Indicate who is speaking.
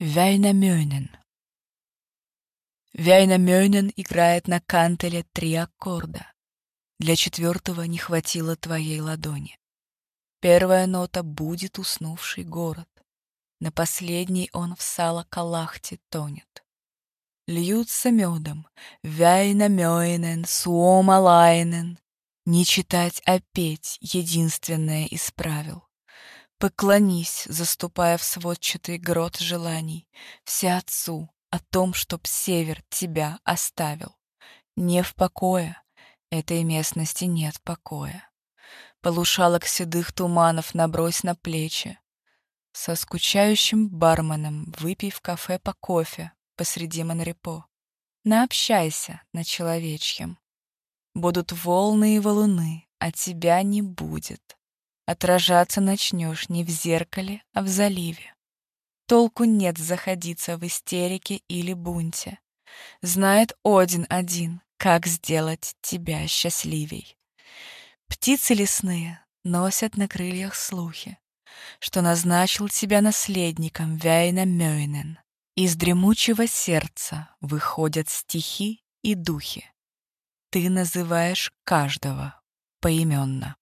Speaker 1: Вяйнамёнен. Вяйнамёнен играет на кантеле три аккорда. Для четвертого не хватило твоей ладони. Первая нота будет уснувший город. На последней он в сало-калахте тонет. Льются медом, вяйнамёйнен, суомалайнен. Не читать, а петь — единственное из правил. Поклонись, заступая в сводчатый грот желаний, Все отцу о том, чтоб север тебя оставил. Не в покое, этой местности нет покоя. Полушалок седых туманов набрось на плечи. Со скучающим барменом выпей в кафе по кофе посреди Монрепо. Наобщайся на человечьем. Будут волны и валуны, а тебя не будет. Отражаться начнешь не в зеркале, а в заливе. Толку нет заходиться в истерике или бунте. Знает Один один, как сделать тебя счастливей. Птицы лесные носят на крыльях слухи, Что назначил тебя наследником Вяйна Мёйнен. Из дремучего сердца выходят стихи и духи. Ты называешь каждого поименно.